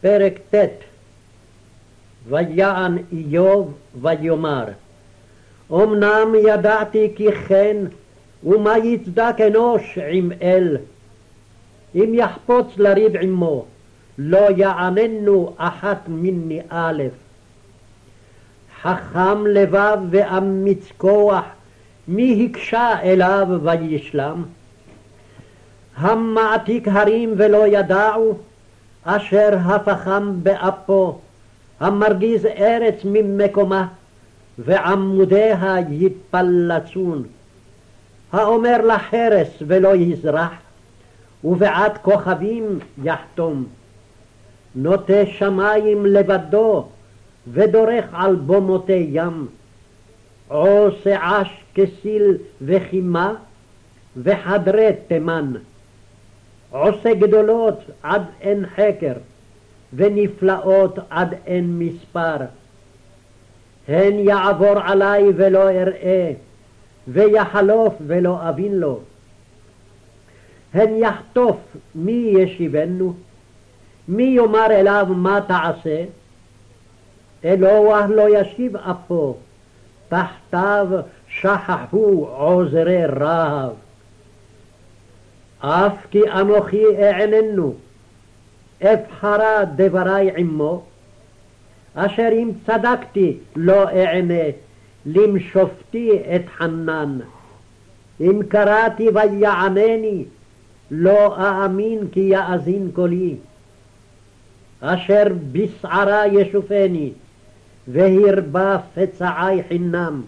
פרק ט' ויען איוב ויאמר אמנם ידעתי כי כן ומה יצדק אנוש עם אל אם יחפוץ לריב עמו לא יעננו אחת מני א' חכם לבב ואמיץ כוח מי הקשה אליו וישלם? המעתיק הרים ולא ידעו אשר הפכם באפו, המרגיז ארץ ממקומה, ועמודיה יתפלצון. האומר לחרס ולא יזרח, ובעד כוכבים יחתום. נוטה שמים לבדו, ודורך על בומותי ים. עושה עש כסיל וחימה, וחדרי תימן. עושה גדולות עד אין חקר, ונפלאות עד אין מספר. הן יעבור עלי ולא אראה, ויחלוף ולא אבין לו. הן יחטוף מי ישיבנו? מי יאמר אליו מה תעשה? אלוה לא ישיב אפו, תחתיו שכחו עוזרי רהב. אף כי אנוכי אעננו, אבחרה דברי עמו, אשר אם צדקתי לא אענה, למשופטי את חנן. אם קראתי ויענני, לא אאמין כי יאזין קולי. אשר בסערה ישופני, והרבה פצעי חינם.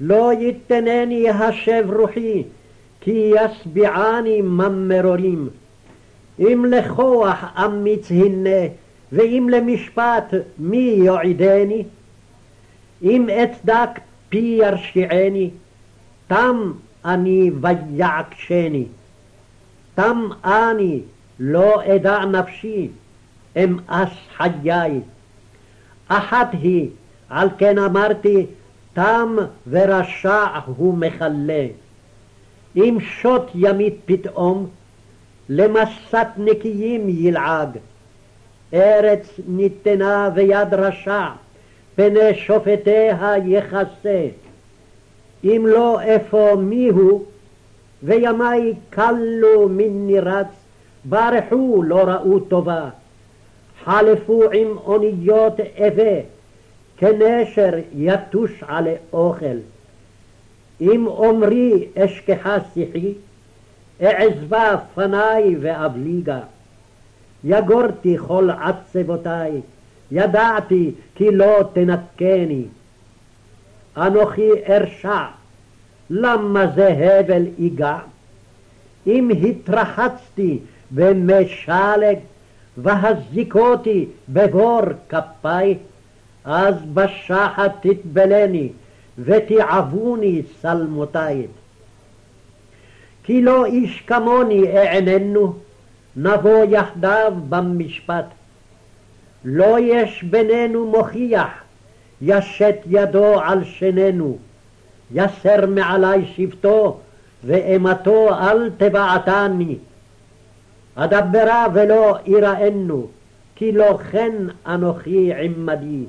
לא יתנני השב רוחי, כי ישביעני ממרורים. אם לכוח אמיץ הנה, ואם למשפט מי יועידני? אם אצדק פי ירשיעני, תם אני ויעקשני. תם אני, לא אדע נפשי, אמאס חיי. אחת היא, על כן אמרתי, תם ורשע הוא מכלה. אם שוט ימית פתאום, למסת נקיים ילעג. ארץ ניתנה ויד רשע, פני שופטיה יכסה. אם לא אפוא מיהו, וימי כלו מני רץ, ברחו לא ראו טובה. חלפו עם אוניות אבה, כנשר יתוש עלי אוכל. אם אומרי אשכחה שיחי, אעזבה פניי ואבליגה. יגורתי כל עצבותי, ידעתי כי לא תנקני. אנוכי ארשע, למה זה הבל יגע? אם התרחצתי במי שלג, והזיקותי בבור כפיי, אז בשחת תתבלני, ותיעבוני שלמותי. כי לא איש כמוני אעננו, נבוא יחדיו במשפט. לא יש בינינו מוכיח, ישת ידו על שנינו, יסר מעלי שבטו, ואימתו אל תבעתני. אדברה ולא יראנו, כי לא כן אנוכי עמדי.